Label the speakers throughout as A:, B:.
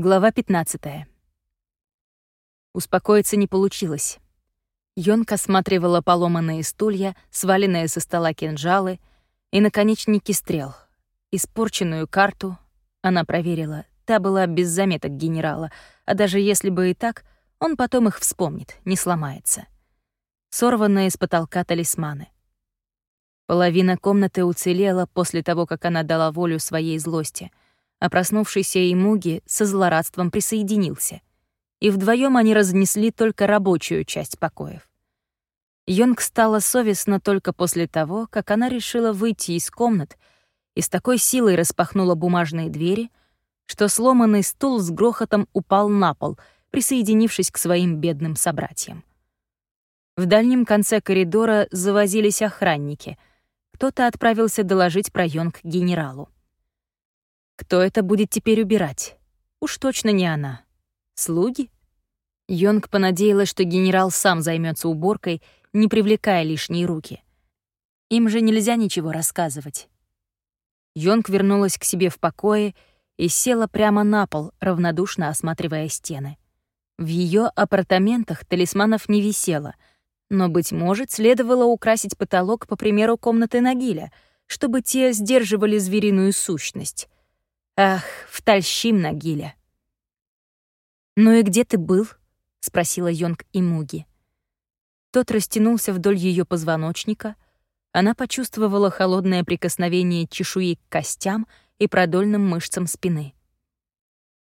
A: Глава 15. Успокоиться не получилось. Йонка осматривала поломанные стулья, сваленные со стола кинжалы и наконечники стрел. Испорченную карту она проверила. Та была без заметок генерала, а даже если бы и так, он потом их вспомнит, не сломается. Сорванные с потолка талисманы. Половина комнаты уцелела после того, как она дала волю своей злости — а проснувшийся Имуги со злорадством присоединился, и вдвоем они разнесли только рабочую часть покоев. Йонг стала совестна только после того, как она решила выйти из комнат и с такой силой распахнула бумажные двери, что сломанный стул с грохотом упал на пол, присоединившись к своим бедным собратьям. В дальнем конце коридора завозились охранники. Кто-то отправился доложить про Йонг генералу. Кто это будет теперь убирать? Уж точно не она. Слуги? Йонг понадеялась, что генерал сам займется уборкой, не привлекая лишние руки. Им же нельзя ничего рассказывать. Йонг вернулась к себе в покое и села прямо на пол, равнодушно осматривая стены. В ее апартаментах талисманов не висело, но, быть может, следовало украсить потолок по примеру комнаты Нагиля, чтобы те сдерживали звериную сущность. Ах, втальщим на гиля. «Ну и где ты был?» — спросила Йонг и Муги. Тот растянулся вдоль ее позвоночника. Она почувствовала холодное прикосновение чешуи к костям и продольным мышцам спины.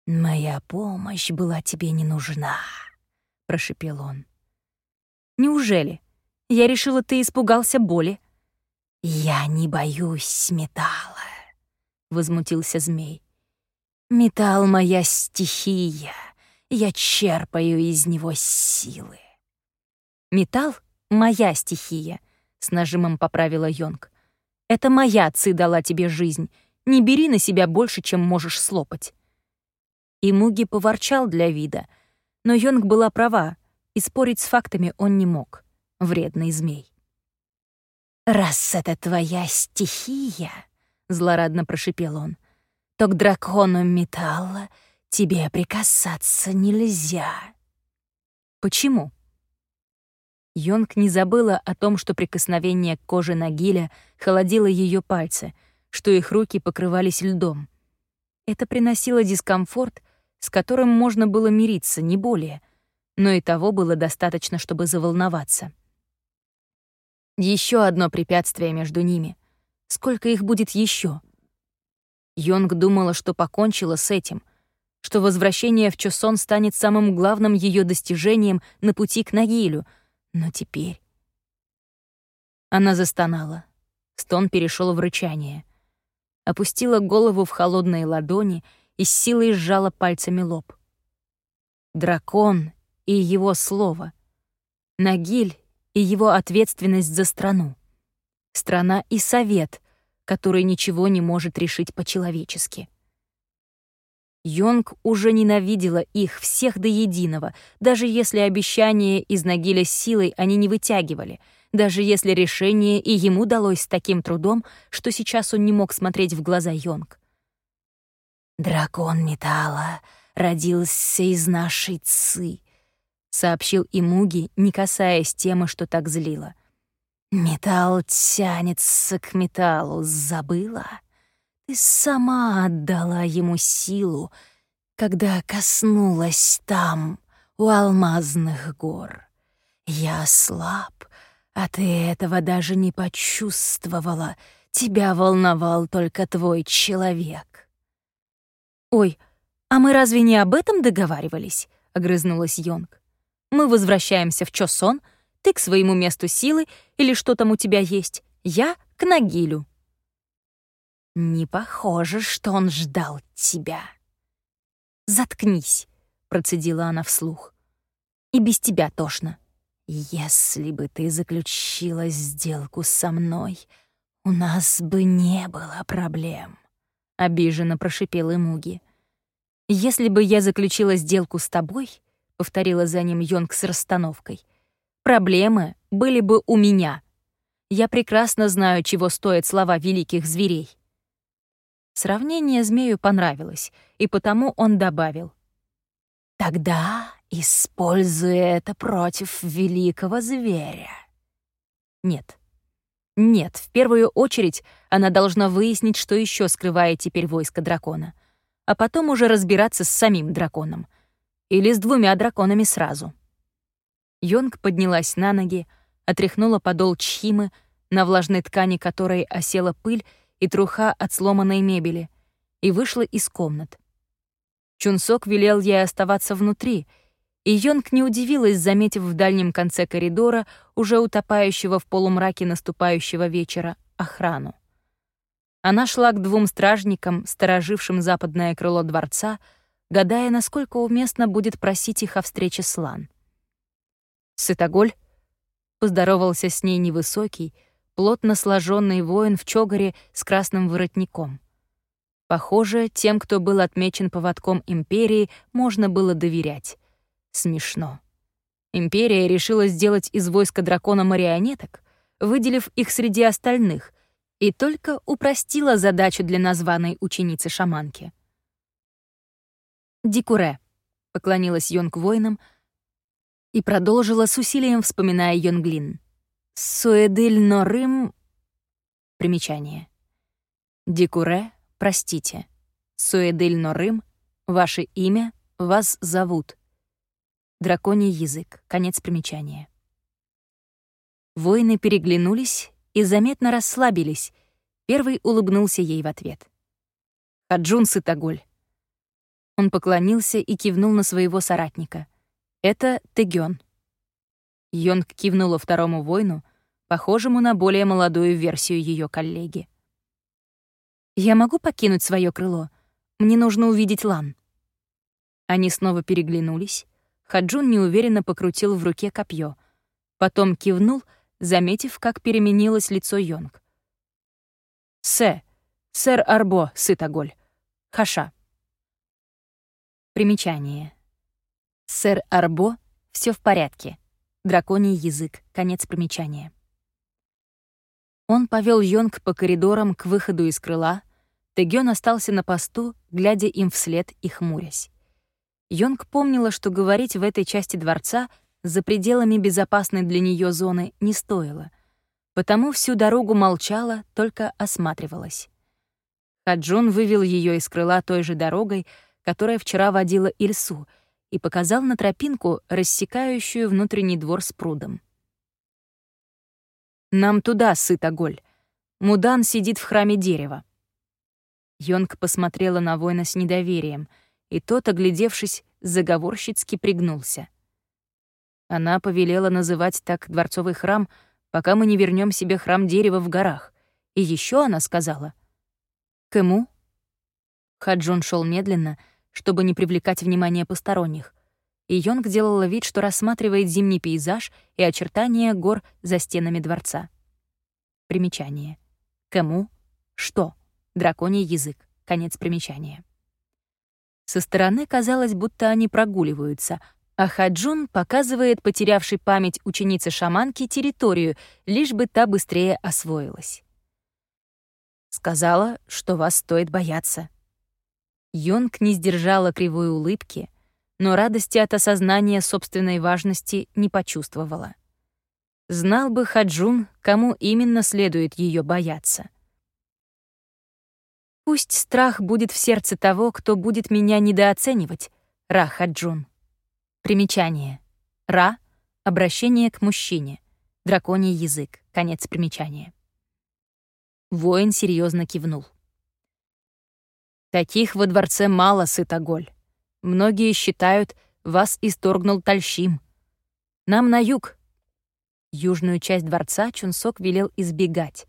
A: «Моя помощь была тебе не нужна», — прошепел он. «Неужели? Я решила, ты испугался боли». «Я не боюсь металла возмутился змей. «Металл — моя стихия. Я черпаю из него силы». «Металл — моя стихия», — с нажимом поправила Йонг. «Это моя ци дала тебе жизнь. Не бери на себя больше, чем можешь слопать». И Муги поворчал для вида, но Йонг была права, и спорить с фактами он не мог. Вредный змей. «Раз это твоя стихия», — злорадно прошипел он, — «то к дракону металла тебе прикасаться нельзя». «Почему?» Йонг не забыла о том, что прикосновение к коже Нагиля холодило ее пальцы, что их руки покрывались льдом. Это приносило дискомфорт, с которым можно было мириться, не более, но и того было достаточно, чтобы заволноваться. Еще одно препятствие между ними — Сколько их будет еще? Йонг думала, что покончила с этим, что возвращение в Чосон станет самым главным ее достижением на пути к Нагилю, но теперь... Она застонала. Стон перешел в рычание. Опустила голову в холодные ладони и с силой сжала пальцами лоб. Дракон и его слово. Нагиль и его ответственность за страну. Страна и совет, который ничего не может решить по-человечески. Йонг уже ненавидела их всех до единого, даже если обещание из Нагиля силой они не вытягивали, даже если решение и ему далось с таким трудом, что сейчас он не мог смотреть в глаза Йонг. «Дракон металла родился из нашей ци», — сообщил Имуги, не касаясь темы, что так злило. Металл тянется к металлу, забыла? Ты сама отдала ему силу, когда коснулась там, у алмазных гор. Я слаб, а ты этого даже не почувствовала. Тебя волновал только твой человек. «Ой, а мы разве не об этом договаривались?» — огрызнулась Йонг. «Мы возвращаемся в Чосон — ты к своему месту силы или что там у тебя есть, я к Нагилю. Не похоже, что он ждал тебя. Заткнись, процедила она вслух. И без тебя тошно. Если бы ты заключила сделку со мной, у нас бы не было проблем, обиженно прошипела Муги. Если бы я заключила сделку с тобой, повторила за ним Йонг с расстановкой, Проблемы были бы у меня. Я прекрасно знаю, чего стоят слова великих зверей. Сравнение змею понравилось, и потому он добавил. Тогда используй это против великого зверя. Нет. Нет, в первую очередь она должна выяснить, что еще скрывает теперь войско дракона, а потом уже разбираться с самим драконом. Или с двумя драконами сразу. Йонг поднялась на ноги, отряхнула подол чхимы, на влажной ткани которой осела пыль и труха от сломанной мебели, и вышла из комнат. Чунсок велел ей оставаться внутри, и Йонг не удивилась, заметив в дальнем конце коридора, уже утопающего в полумраке наступающего вечера, охрану. Она шла к двум стражникам, сторожившим западное крыло дворца, гадая, насколько уместно будет просить их о встрече с Лан. Сытоголь поздоровался с ней невысокий, плотно сложенный воин в чогаре с красным воротником. Похоже, тем, кто был отмечен поводком Империи, можно было доверять. Смешно. Империя решила сделать из войска дракона марионеток, выделив их среди остальных, и только упростила задачу для названной ученицы-шаманки. «Дикуре», — поклонилась Йонг воинам и продолжила с усилием, вспоминая Йонглин. «Суэдыль Норым...» Примечание. «Дикуре простите. Суэдыль Норым, ваше имя, вас зовут. Драконий язык. Конец примечания. Воины переглянулись и заметно расслабились. Первый улыбнулся ей в ответ. «Хаджун Сытоголь». Он поклонился и кивнул на своего соратника. «Это Тегён». Йонг кивнула второму воину, похожему на более молодую версию ее коллеги. «Я могу покинуть свое крыло? Мне нужно увидеть Лан». Они снова переглянулись. Хаджун неуверенно покрутил в руке копье, потом кивнул, заметив, как переменилось лицо Йонг. «Сэ, сэр Арбо, Сытоголь, Хаша». Примечание. Сэр Арбо, все в порядке. Драконий язык. Конец примечания. Он повел Йонг по коридорам к выходу из крыла. Тегён остался на посту, глядя им вслед и хмурясь. Йонг помнила, что говорить в этой части дворца за пределами безопасной для нее зоны не стоило, потому всю дорогу молчала, только осматривалась. Хаджун вывел ее из крыла той же дорогой, которая вчера водила Ильсу, и показал на тропинку, рассекающую внутренний двор с прудом. «Нам туда, Сытоголь. Мудан сидит в храме дерева». Йонг посмотрела на воина с недоверием, и тот, оглядевшись, заговорщицки пригнулся. Она повелела называть так дворцовый храм, пока мы не вернем себе храм дерева в горах. И еще она сказала. «Кэму?» Хаджун шел медленно, чтобы не привлекать внимание посторонних, и Йонг делала вид, что рассматривает зимний пейзаж и очертания гор за стенами дворца. Примечание. Кому? Что? Драконий язык. Конец примечания. Со стороны казалось, будто они прогуливаются, а Хаджун показывает потерявшей память ученице шаманки территорию, лишь бы та быстрее освоилась. Сказала, что вас стоит бояться. Йонг не сдержала кривой улыбки, но радости от осознания собственной важности не почувствовала. Знал бы Хаджун, кому именно следует ее бояться. Пусть страх будет в сердце того, кто будет меня недооценивать, Ра Хаджун. Примечание. Ра — обращение к мужчине. Драконий язык. Конец примечания. Воин серьезно кивнул. Таких во дворце мало, Сытоголь. Многие считают, вас исторгнул Тальщим. Нам на юг. Южную часть дворца Чунсок велел избегать,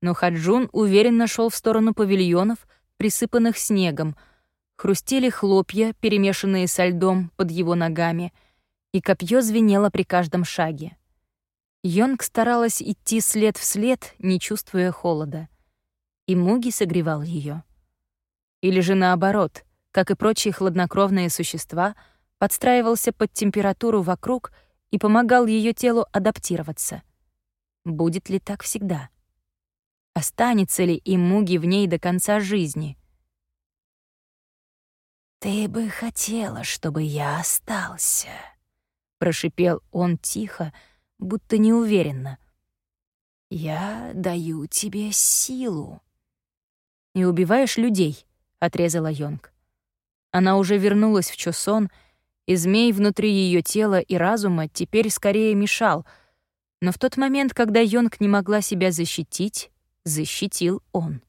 A: но Хаджун уверенно шел в сторону павильонов, присыпанных снегом, хрустели хлопья, перемешанные со льдом под его ногами, и копье звенело при каждом шаге. Йонг старалась идти след в след, не чувствуя холода. И Муги согревал ее. Или же наоборот — как и прочие хладнокровные существа, подстраивался под температуру вокруг и помогал ее телу адаптироваться. Будет ли так всегда? Останется ли и Муги в ней до конца жизни? «Ты бы хотела, чтобы я остался», — прошипел он тихо, будто неуверенно. «Я даю тебе силу». «И убиваешь людей», — отрезала Йонг. Она уже вернулась в Чосон, и змей внутри ее тела и разума теперь скорее мешал, но в тот момент, когда Йонг не могла себя защитить, защитил он.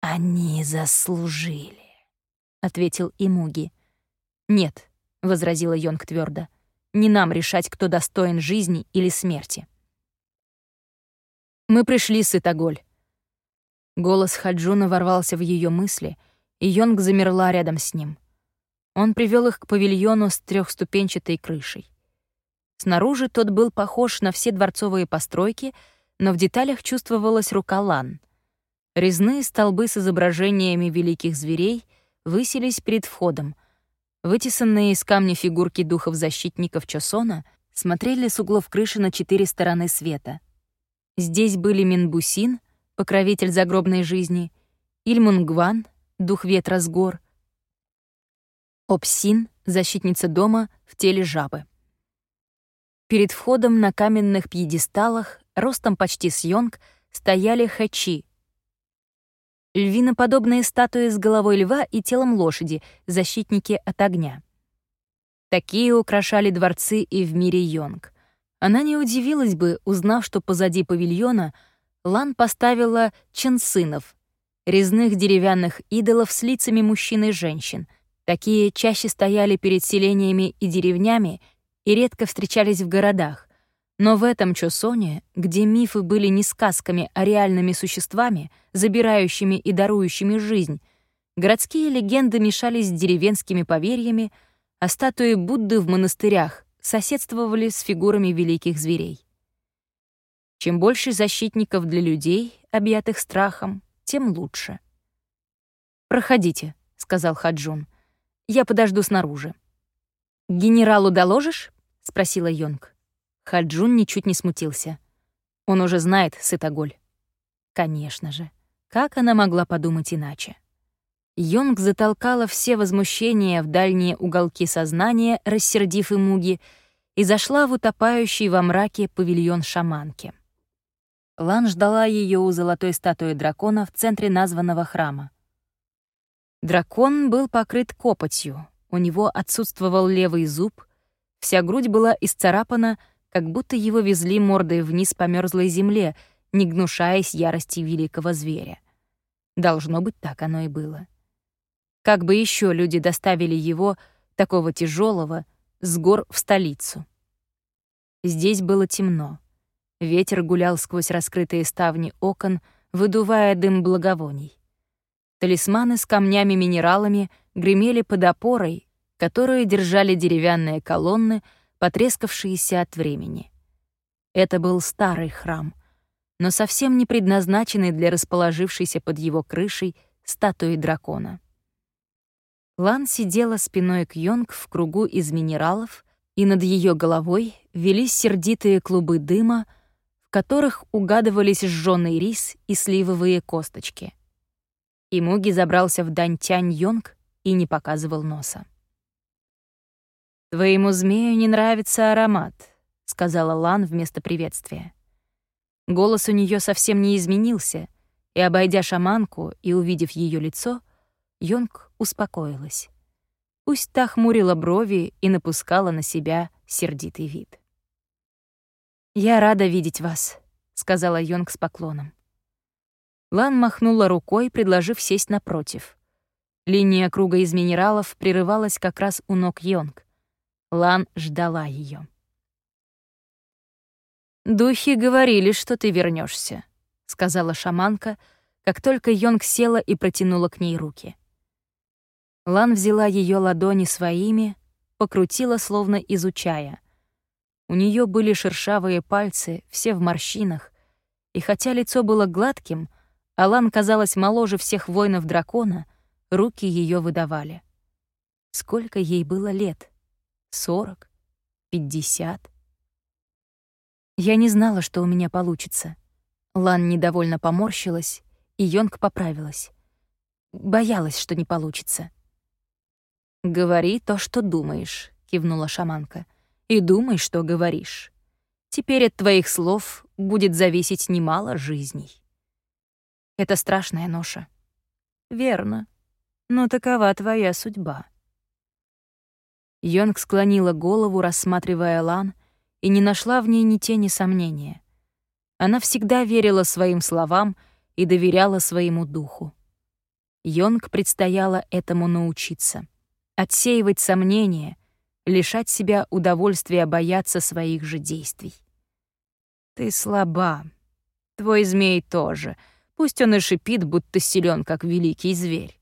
A: «Они заслужили», — ответил Имуги. «Нет», — возразила Йонг твердо, — «не нам решать, кто достоин жизни или смерти». «Мы пришли, Сытоголь». Голос Хаджуна ворвался в ее мысли, и Йонг замерла рядом с ним. Он привел их к павильону с трехступенчатой крышей. Снаружи тот был похож на все дворцовые постройки, но в деталях чувствовалась рука Лан. Резные столбы с изображениями великих зверей — высились перед входом. Вытесанные из камня фигурки духов-защитников Чосона смотрели с углов крыши на четыре стороны света. Здесь были Минбусин, покровитель загробной жизни, Ильмунгван, дух ветра с гор, Опсин, защитница дома в теле жабы. Перед входом на каменных пьедесталах, ростом почти с йонг, стояли хачи, львиноподобные статуи с головой льва и телом лошади, защитники от огня. Такие украшали дворцы и в мире Йонг. Она не удивилась бы, узнав, что позади павильона Лан поставила ченсынов, резных деревянных идолов с лицами мужчин и женщин. Такие чаще стояли перед селениями и деревнями и редко встречались в городах. Но в этом Чосоне, где мифы были не сказками, а реальными существами, забирающими и дарующими жизнь, городские легенды мешались с деревенскими поверьями, а статуи Будды в монастырях соседствовали с фигурами великих зверей. Чем больше защитников для людей, объятых страхом, тем лучше. «Проходите», — сказал Хаджун. «Я подожду снаружи». «Генералу доложишь?» — спросила Йонг. Хаджун ничуть не смутился. Он уже знает Сытоголь. Конечно же. Как она могла подумать иначе? Йонг затолкала все возмущения в дальние уголки сознания, рассердив Имуги, и зашла в утопающий во мраке павильон шаманки. Лан ждала ее у золотой статуи дракона в центре названного храма. Дракон был покрыт копотью, у него отсутствовал левый зуб, вся грудь была исцарапана как будто его везли мордой вниз по мерзлой земле, не гнушаясь ярости великого зверя. Должно быть, так оно и было. Как бы еще люди доставили его, такого тяжелого, с гор в столицу? Здесь было темно. Ветер гулял сквозь раскрытые ставни окон, выдувая дым благовоний. Талисманы с камнями-минералами гремели под опорой, которые держали деревянные колонны — потрескавшиеся от времени. Это был старый храм, но совсем не предназначенный для расположившейся под его крышей статуи дракона. Лан сидела спиной к Йонг в кругу из минералов, и над ее головой велись сердитые клубы дыма, в которых угадывались жжёный рис и сливовые косточки. Имуги забрался в Дантянь Йонг и не показывал носа. «Твоему змею не нравится аромат», — сказала Лан вместо приветствия. Голос у нее совсем не изменился, и, обойдя шаманку и увидев ее лицо, Йонг успокоилась. Пусть та хмурила брови и напускала на себя сердитый вид. «Я рада видеть вас», — сказала Йонг с поклоном. Лан махнула рукой, предложив сесть напротив. Линия круга из минералов прерывалась как раз у ног Йонг. Лан ждала ее. «Духи говорили, что ты вернешься, сказала шаманка, как только Йонг села и протянула к ней руки. Лан взяла ее ладони своими, покрутила, словно изучая. У нее были шершавые пальцы, все в морщинах, и хотя лицо было гладким, Алан казалась моложе всех воинов дракона, руки ее выдавали. Сколько ей было лет? сорок, пятьдесят. Я не знала, что у меня получится. Лан недовольно поморщилась, и Йонг поправилась. Боялась, что не получится. «Говори то, что думаешь», — кивнула шаманка. «И думай, что говоришь. Теперь от твоих слов будет зависеть немало жизней». Это страшная ноша. Верно. Но такова твоя судьба. Йонг склонила голову, рассматривая Лан, и не нашла в ней ни тени сомнения. Она всегда верила своим словам и доверяла своему духу. Йонг предстояло этому научиться. Отсеивать сомнения, лишать себя удовольствия бояться своих же действий. «Ты слаба. Твой змей тоже», Пусть он и шипит, будто силен, как великий зверь.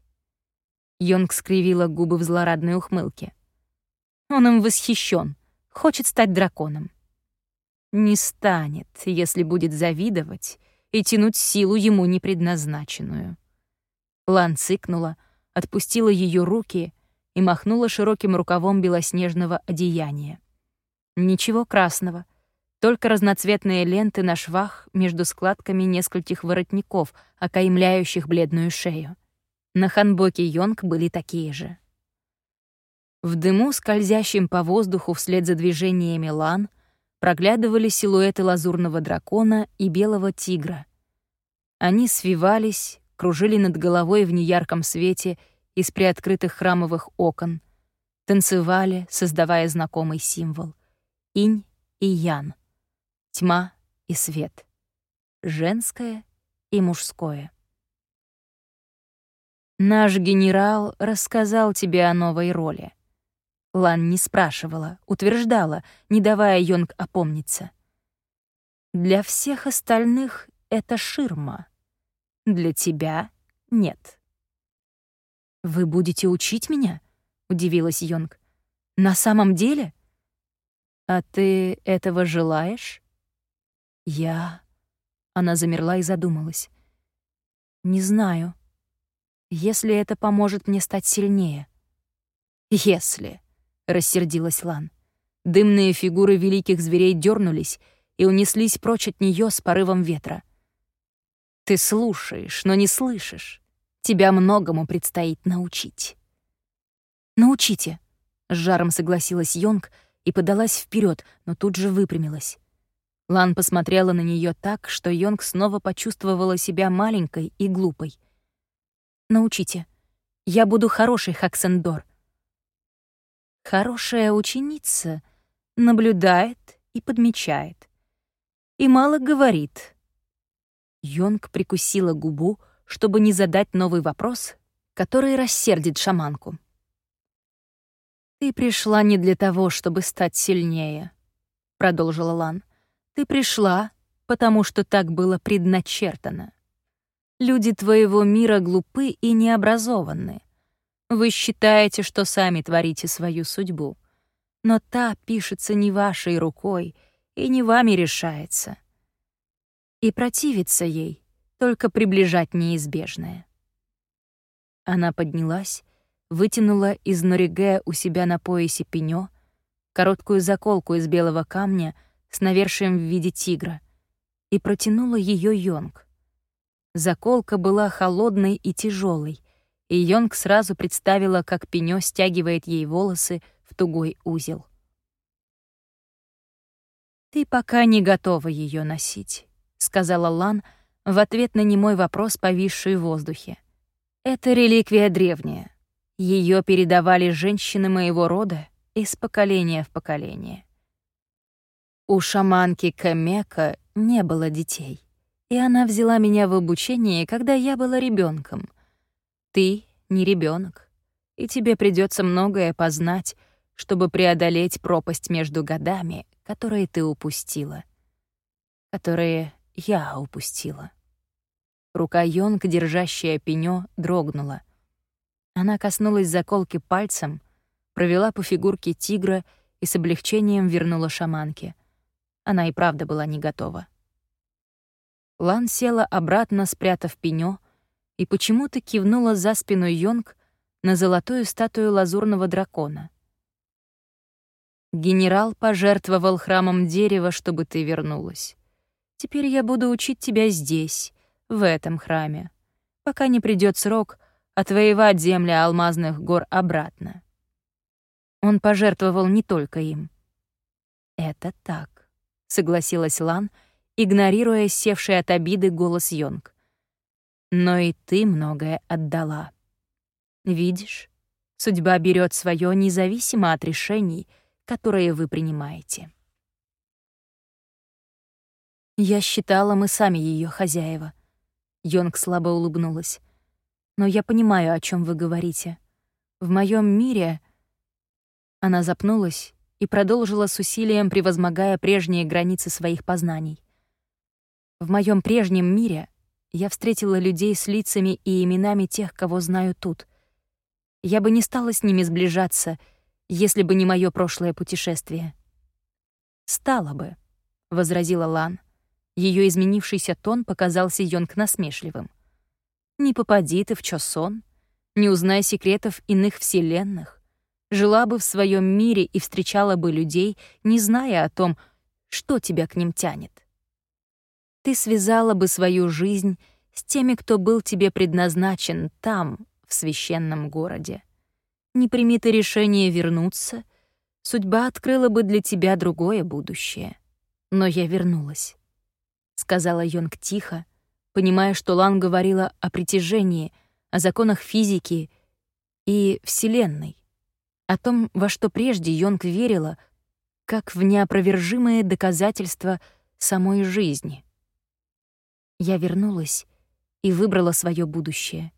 A: Йонг скривила губы в злорадной ухмылке. Он им восхищен, хочет стать драконом. Не станет, если будет завидовать и тянуть силу ему непредназначенную. Лан цыкнула, отпустила ее руки и махнула широким рукавом белоснежного одеяния. Ничего красного — только разноцветные ленты на швах между складками нескольких воротников, окаймляющих бледную шею. На ханбоке Йонг были такие же. В дыму, скользящем по воздуху вслед за движениями лан, проглядывали силуэты лазурного дракона и белого тигра. Они свивались, кружили над головой в неярком свете из приоткрытых храмовых окон, танцевали, создавая знакомый символ — инь и ян — тьма и свет, женское и мужское. Наш генерал рассказал тебе о новой роли. Лан не спрашивала, утверждала, не давая Йонг опомниться. Для всех остальных это ширма. Для тебя — нет. «Вы будете учить меня?» — удивилась Йонг. «На самом деле?» «А ты этого желаешь?» Я... Она замерла и задумалась. Не знаю. Если это поможет мне стать сильнее. Если... Рассердилась Лан. Дымные фигуры великих зверей дернулись и унеслись прочь от нее с порывом ветра. Ты слушаешь, но не слышишь. Тебя многому предстоит научить. Научите, с жаром согласилась Йонг и подалась вперед, но тут же выпрямилась. Лан посмотрела на нее так, что Йонг снова почувствовала себя маленькой и глупой. «Научите. Я буду хорошей Хаксендор». Хорошая ученица наблюдает и подмечает. И мало говорит. Йонг прикусила губу, чтобы не задать новый вопрос, который рассердит шаманку. «Ты пришла не для того, чтобы стать сильнее», — продолжила Лан. Ты пришла, потому что так было предначертано. Люди твоего мира глупы и необразованны. Вы считаете, что сами творите свою судьбу. Но та пишется не вашей рукой и не вами решается. И противиться ей, только приближать неизбежное. Она поднялась, вытянула из нориге у себя на поясе пенё, короткую заколку из белого камня — с навершием в виде тигра и протянула ее Йонг. Заколка была холодной и тяжелой, и Йонг сразу представила, как Пенё стягивает ей волосы в тугой узел. «Ты пока не готова ее носить», — сказала Лан в ответ на немой вопрос, повисший в воздухе. «Это реликвия древняя. Ее передавали женщины моего рода из поколения в поколение. У шаманки Камека не было детей, и она взяла меня в обучение, когда я была ребенком. Ты не ребенок, и тебе придется многое познать, чтобы преодолеть пропасть между годами, которые ты упустила, которые я упустила. Рука Йонг, держащая пенё, дрогнула. Она коснулась заколки пальцем, провела по фигурке тигра и с облегчением вернула шаманке — она и правда была не готова. Лан села обратно, спрятав пенё, и почему-то кивнула за спину Йонг на золотую статую лазурного дракона. «Генерал пожертвовал храмом дерева, чтобы ты вернулась. Теперь я буду учить тебя здесь, в этом храме, пока не придёт срок отвоевать земли алмазных гор обратно. Он пожертвовал не только им. «Это так», — согласилась Лан, игнорируя севший от обиды голос Йонг. «Но и ты многое отдала. Видишь, судьба берет свое независимо от решений, которые вы принимаете». Я считала, мы сами ее хозяева. Йонг слабо улыбнулась. Но я понимаю, о чем вы говорите. В моем мире... Она запнулась и продолжила с усилием, превозмогая прежние границы своих познаний. В моем прежнем мире я встретила людей с лицами и именами тех, кого знаю тут. Я бы не стала с ними сближаться, если бы не мое прошлое путешествие. «Стала бы», — возразила Лан. Ее изменившийся тон показался Йонг насмешливым. «Не попади ты в чё сон, не узнай секретов иных вселенных, жила бы в своем мире и встречала бы людей, не зная о том, что тебя к ним тянет. Ты связала бы свою жизнь с теми, кто был тебе предназначен там, в священном городе. Не прими ты решение вернуться, судьба открыла бы для тебя другое будущее. Но я вернулась. — сказала Йонг тихо, понимая, что Лан говорила о притяжении, о законах физики и Вселенной, о том, во что прежде Йонг верила, как в неопровержимое доказательство самой жизни. Я вернулась и выбрала свое будущее.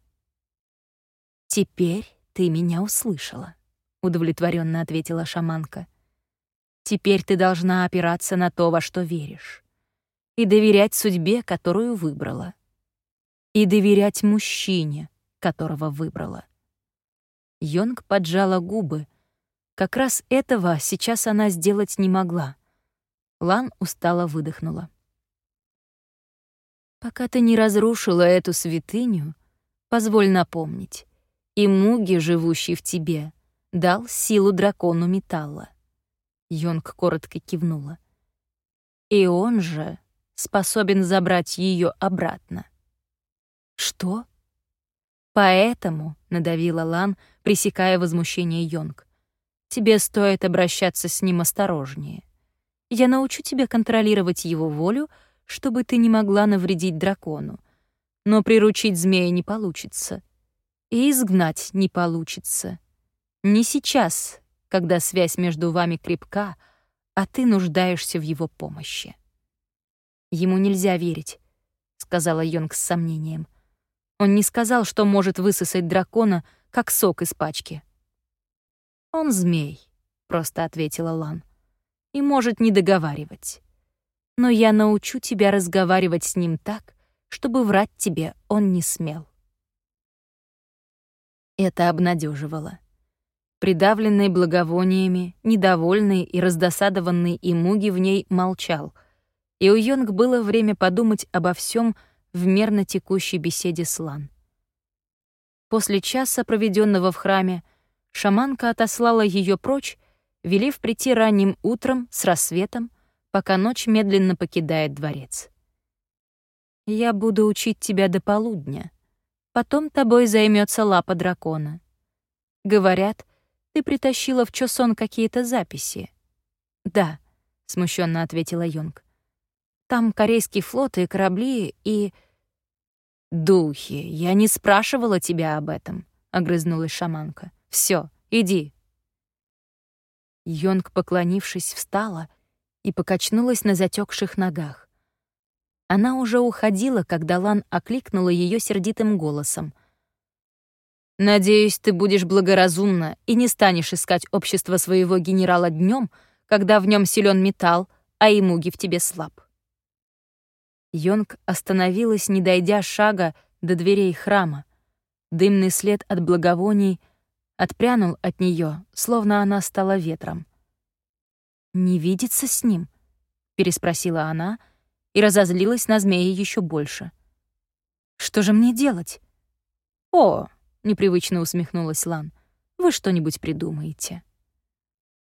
A: «Теперь ты меня услышала», — удовлетворенно ответила шаманка. «Теперь ты должна опираться на то, во что веришь и доверять судьбе, которую выбрала. И доверять мужчине, которого выбрала. Йонг поджала губы. Как раз этого сейчас она сделать не могла. Лан устало выдохнула. «Пока ты не разрушила эту святыню, позволь напомнить, и Муги, живущий в тебе, дал силу дракону металла». Йонг коротко кивнула. «И он же способен забрать ее обратно. Что? Поэтому, надавила Лан, пресекая возмущение Йонг, тебе стоит обращаться с ним осторожнее. Я научу тебя контролировать его волю, чтобы ты не могла навредить дракону. Но приручить змея не получится. И изгнать не получится. Не сейчас, когда связь между вами крепка, а ты нуждаешься в его помощи. Ему нельзя верить, сказала Йонг с сомнением. Он не сказал, что может высосать дракона, как сок из пачки. Он змей, просто ответила Лан. И может не договаривать. Но я научу тебя разговаривать с ним так, чтобы врать тебе он не смел. Это обнадеживало. Придавленный благовониями, недовольный и раздосадованный Имуги в ней молчал — и у Йонг было время подумать обо всем в мерно текущей беседе с Лан. После часа, проведенного в храме, шаманка отослала ее прочь, велев прийти ранним утром с рассветом, пока ночь медленно покидает дворец. «Я буду учить тебя до полудня. Потом тобой займется лапа дракона. Говорят, ты притащила в Чосон какие-то записи». «Да», — смущенно ответила Йонг. Там корейский флот и корабли, и... «Духи, я не спрашивала тебя об этом», — огрызнулась шаманка. Все, иди». Йонг, поклонившись, встала и покачнулась на затекших ногах. Она уже уходила, когда Лан окликнула ее сердитым голосом. «Надеюсь, ты будешь благоразумна и не станешь искать общество своего генерала днем, когда в нем силен металл, а и муги в тебе слаб». Йонг остановилась, не дойдя шага до дверей храма. Дымный след от благовоний отпрянул от нее, словно она стала ветром. «Не видится с ним?» — переспросила она и разозлилась на змея еще больше. «Что же мне делать?» «О!» — непривычно усмехнулась Лан. «Вы что-нибудь придумаете».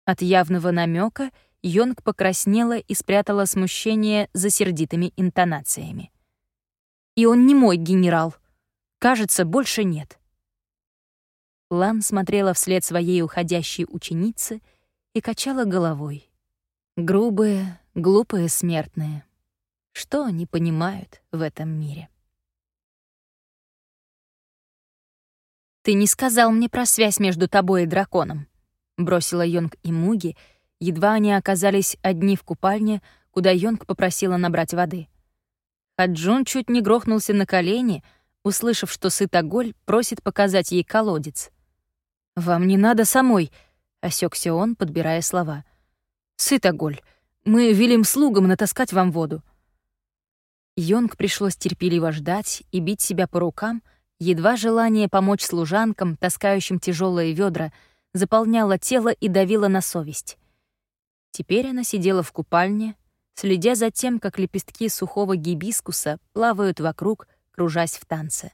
A: От явного намека Йонг покраснела и спрятала смущение за сердитыми интонациями. «И он не мой генерал. Кажется, больше нет». Лан смотрела вслед своей уходящей ученицы и качала головой. Грубые, глупые смертные. Что они понимают в этом мире? «Ты не сказал мне про связь между тобой и драконом», — бросила Йонг и Муги, едва они оказались одни в купальне, куда Йонг попросила набрать воды. Хаджун чуть не грохнулся на колени, услышав, что Сытоголь просит показать ей колодец. «Вам не надо самой», — осекся он, подбирая слова. «Сытоголь, мы велим слугам натаскать вам воду». Йонг пришлось терпеливо ждать и бить себя по рукам, Едва желание помочь служанкам, таскающим тяжелые ведра, заполняло тело и давило на совесть. Теперь она сидела в купальне, следя за тем, как лепестки сухого гибискуса плавают вокруг, кружась в танце.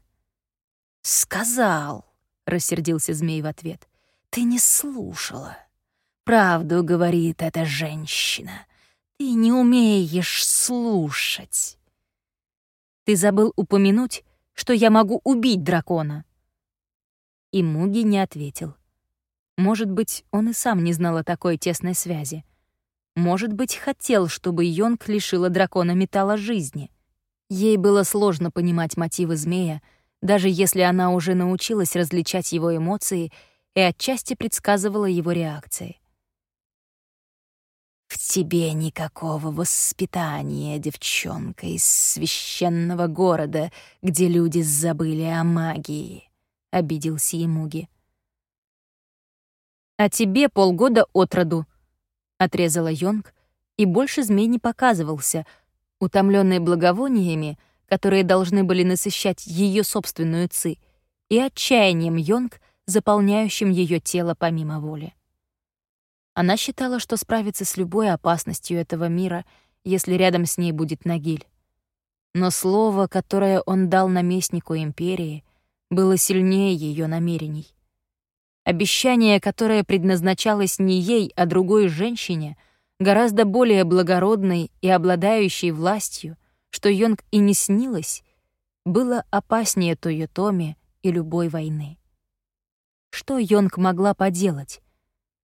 A: «Сказал», — рассердился змей в ответ, — «ты не слушала. Правду говорит эта женщина. Ты не умеешь слушать». «Ты забыл упомянуть, что я могу убить дракона?» И Муги не ответил. Может быть, он и сам не знал о такой тесной связи. Может быть, хотел, чтобы Йонг лишила дракона металла жизни. Ей было сложно понимать мотивы змея, даже если она уже научилась различать его эмоции и отчасти предсказывала его реакции. «В тебе никакого воспитания, девчонка из священного города, где люди забыли о магии», — обиделся Емуги. «А тебе полгода от роду», — отрезала Йонг, и больше змей не показывался, утомленный благовониями, которые должны были насыщать ее собственную ци, и отчаянием Йонг, заполняющим ее тело помимо воли. Она считала, что справится с любой опасностью этого мира, если рядом с ней будет Нагиль. Но слово, которое он дал наместнику империи, было сильнее ее намерений. Обещание, которое предназначалось не ей, а другой женщине, гораздо более благородной и обладающей властью, что Йонг и не снилось, было опаснее Тойотоми и любой войны. Что Йонг могла поделать?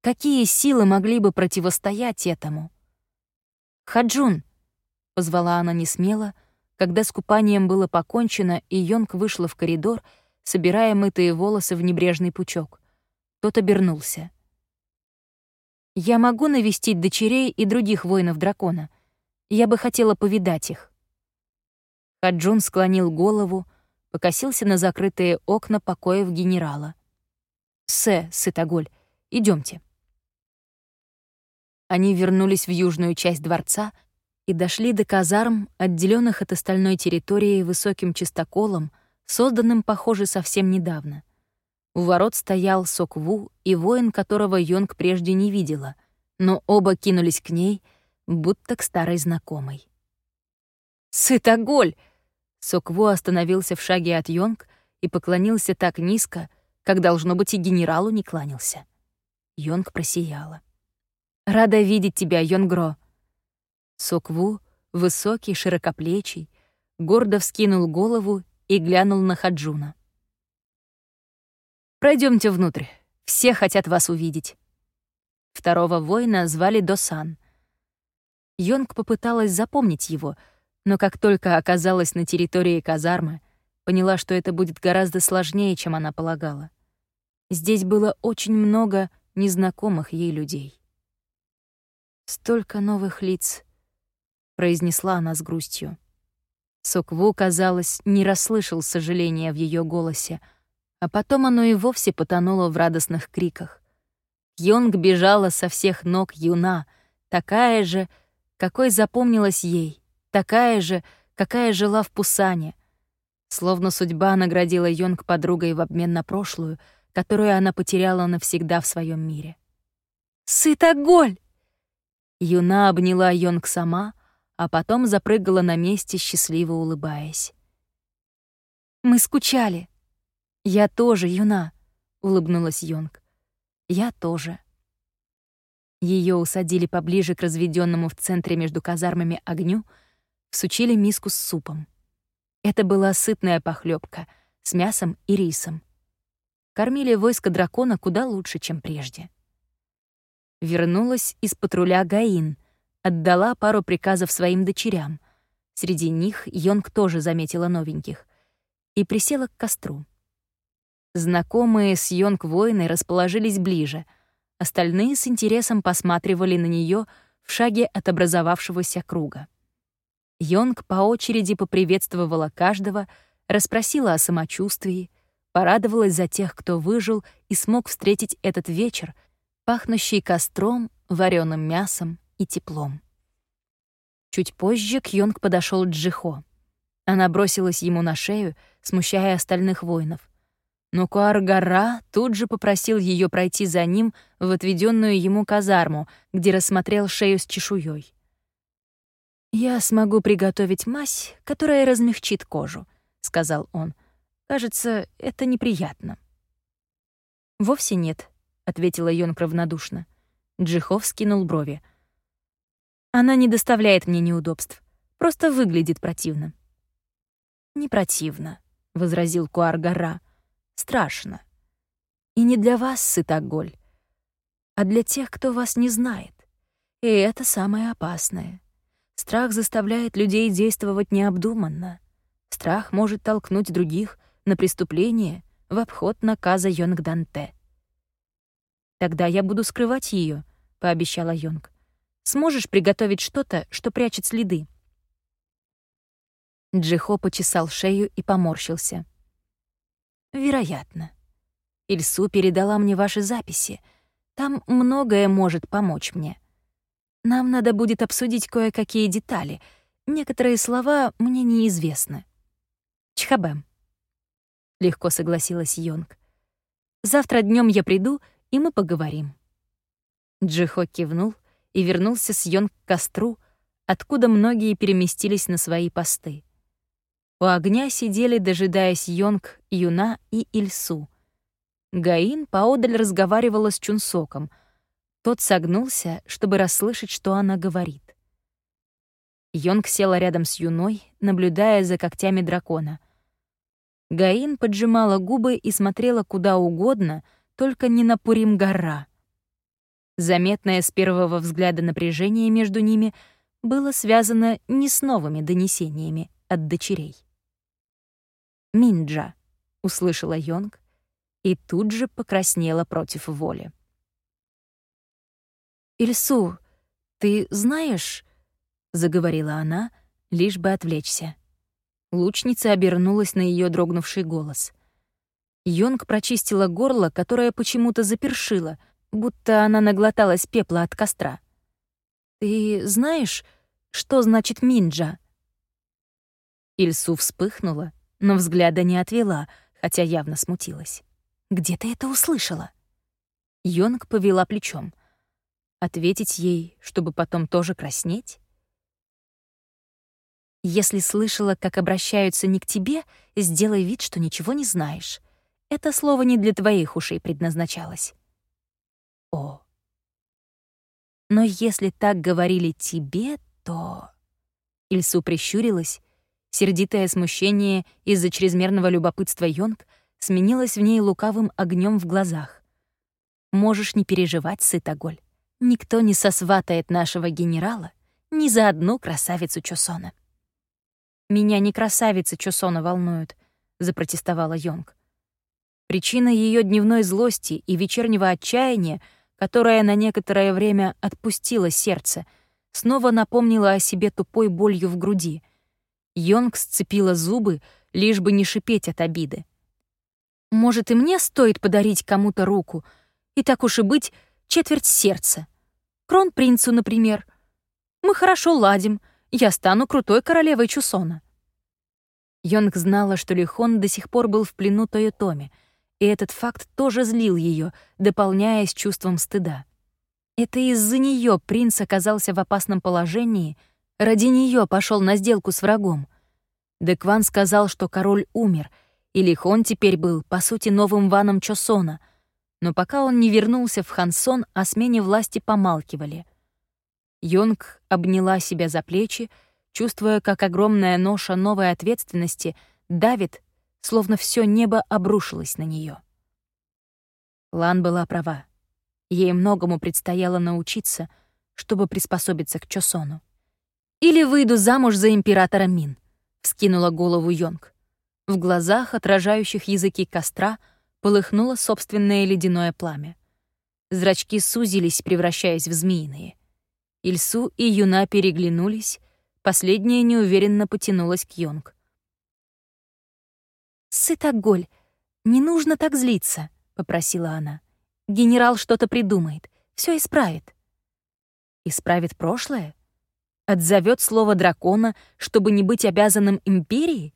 A: Какие силы могли бы противостоять этому? «Хаджун!» — позвала она несмело, когда с купанием было покончено, и Йонг вышла в коридор, собирая мытые волосы в небрежный пучок. Тот обернулся. «Я могу навестить дочерей и других воинов дракона. Я бы хотела повидать их». Хаджун склонил голову, покосился на закрытые окна покоев генерала. «Сэ, Сытоголь, идемте. Они вернулись в южную часть дворца и дошли до казарм, отделенных от остальной территории высоким чистоколом, созданным, похоже, совсем недавно. У ворот стоял Сокву и воин, которого Йонг прежде не видела, но оба кинулись к ней, будто к старой знакомой. «Сытоголь!» Сокву остановился в шаге от Йонг и поклонился так низко, как, должно быть, и генералу не кланялся. Йонг просияла. Рада видеть тебя, Йонгро. Сокву, высокий, широкоплечий, гордо вскинул голову и глянул на Хаджуна. Пройдемте внутрь. Все хотят вас увидеть. Второго воина звали Досан. Йонг попыталась запомнить его, но как только оказалась на территории казармы, поняла, что это будет гораздо сложнее, чем она полагала. Здесь было очень много незнакомых ей людей. «Столько новых лиц», — произнесла она с грустью. Сокву, казалось, не расслышал сожаления в ее голосе, а потом оно и вовсе потонуло в радостных криках. Йонг бежала со всех ног юна, такая же, какой запомнилась ей, такая же, какая жила в Пусане. Словно судьба наградила Йонг подругой в обмен на прошлую, которую она потеряла навсегда в своем мире. «Сытоголь!» Юна обняла Йонг сама, а потом запрыгала на месте, счастливо улыбаясь. «Мы скучали». «Я тоже, Юна», — улыбнулась Йонг. «Я тоже». Ее усадили поближе к разведенному в центре между казармами огню, всучили миску с супом. Это была сытная похлебка с мясом и рисом. кормили войско дракона куда лучше, чем прежде. Вернулась из патруля Гаин, отдала пару приказов своим дочерям. Среди них Йонг тоже заметила новеньких. И присела к костру. Знакомые с Йонг воины расположились ближе, остальные с интересом посматривали на нее в шаге от образовавшегося круга. Йонг по очереди поприветствовала каждого, расспросила о самочувствии, порадовалась за тех, кто выжил и смог встретить этот вечер, пахнущий костром, вареным мясом и теплом. Чуть позже к Йонг подошел Джихо. Она бросилась ему на шею, смущая остальных воинов. Но Куар-Гора тут же попросил ее пройти за ним в отведенную ему казарму, где рассмотрел шею с чешуей. «Я смогу приготовить мазь, которая размягчит кожу», — сказал он. «Кажется, это неприятно». «Вовсе нет», — ответила Йонг равнодушно. Джихов скинул брови. «Она не доставляет мне неудобств. Просто выглядит противно». «Не противно», — возразил Куар-Гора. «Страшно. И не для вас, Сытоголь, а для тех, кто вас не знает. И это самое опасное. Страх заставляет людей действовать необдуманно. Страх может толкнуть других на преступление в обход наказа Йонг-Данте. «Тогда я буду скрывать ее, пообещала Йонг. «Сможешь приготовить что-то, что прячет следы?» Джихо почесал шею и поморщился. «Вероятно. Ильсу передала мне ваши записи. Там многое может помочь мне. Нам надо будет обсудить кое-какие детали. Некоторые слова мне неизвестны. Чхабэм. Легко согласилась Йонг. Завтра днем я приду, и мы поговорим. Джихо кивнул и вернулся с Йонг к костру, откуда многие переместились на свои посты. У огня сидели, дожидаясь Йонг, Юна и Ильсу. Гаин поодаль разговаривала с Чунсоком — тот согнулся, чтобы расслышать, что она говорит. Йонг села рядом с Юной, наблюдая за когтями дракона. Гаин поджимала губы и смотрела куда угодно, только не на Пурим-гора. Заметное с первого взгляда напряжение между ними было связано не с новыми донесениями от дочерей. «Минджа», — услышала Йонг, и тут же покраснела против воли. «Ильсу, ты знаешь...» — заговорила она, лишь бы отвлечься. Лучница обернулась на ее дрогнувший голос. Йонг прочистила горло, которое почему-то запершило, будто она наглоталась пепла от костра. «Ты знаешь, что значит минджа?» Ильсу вспыхнула, но взгляда не отвела, хотя явно смутилась. «Где ты это услышала?» Йонг повела плечом — Ответить ей, чтобы потом тоже краснеть? Если слышала, как обращаются не к тебе, сделай вид, что ничего не знаешь. Это слово не для твоих ушей предназначалось. О. Но если так говорили тебе, то... Ильсу прищурилась. Сердитое смущение из-за чрезмерного любопытства Йонг сменилось в ней лукавым огнем в глазах. Можешь не переживать, Сытоголь. Никто не сосватает нашего генерала ни за одну красавицу Чосона. «Меня не красавицы Чосона волнуют», — запротестовала Йонг. Причина ее дневной злости и вечернего отчаяния, которое на некоторое время отпустило сердце, снова напомнила о себе тупой болью в груди. Йонг сцепила зубы, лишь бы не шипеть от обиды. «Может, и мне стоит подарить кому-то руку, и так уж и быть, четверть сердца. Кронпринцу, например. Мы хорошо ладим, я стану крутой королевой Чусона. Йонг знала, что Лихон до сих пор был в плену Тойотоми, и этот факт тоже злил ее, дополняясь чувством стыда. Это из-за нее принц оказался в опасном положении, ради нее пошел на сделку с врагом. Декван сказал, что король умер, и Лихон теперь был, по сути, новым ваном Чосона — но пока он не вернулся в Хансон, о смене власти помалкивали. Йонг обняла себя за плечи, чувствуя, как огромная ноша новой ответственности давит, словно все небо обрушилось на нее. Лан была права. Ей многому предстояло научиться, чтобы приспособиться к Чосону. «Или выйду замуж за императора Мин», — вскинула голову Йонг. В глазах, отражающих языки костра, полыхнуло собственное ледяное пламя. Зрачки сузились, превращаясь в змеиные. Ильсу и Юна переглянулись, последняя неуверенно потянулась к Йонг. «Сытоголь, не нужно так злиться», — попросила она. «Генерал что-то придумает, все исправит». «Исправит прошлое? Отзовет слово дракона, чтобы не быть обязанным империи?»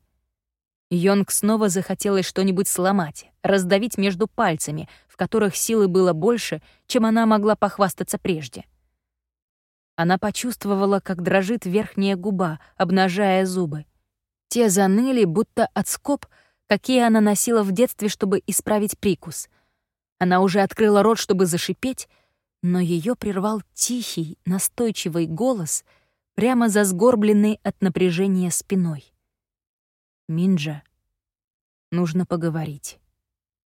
A: Йонг снова захотелось что-нибудь сломать, раздавить между пальцами, в которых силы было больше, чем она могла похвастаться прежде. Она почувствовала, как дрожит верхняя губа, обнажая зубы. Те заныли, будто от скоб, какие она носила в детстве, чтобы исправить прикус. Она уже открыла рот, чтобы зашипеть, но ее прервал тихий, настойчивый голос, прямо за сгорбленной от напряжения спиной. Минджа, нужно поговорить.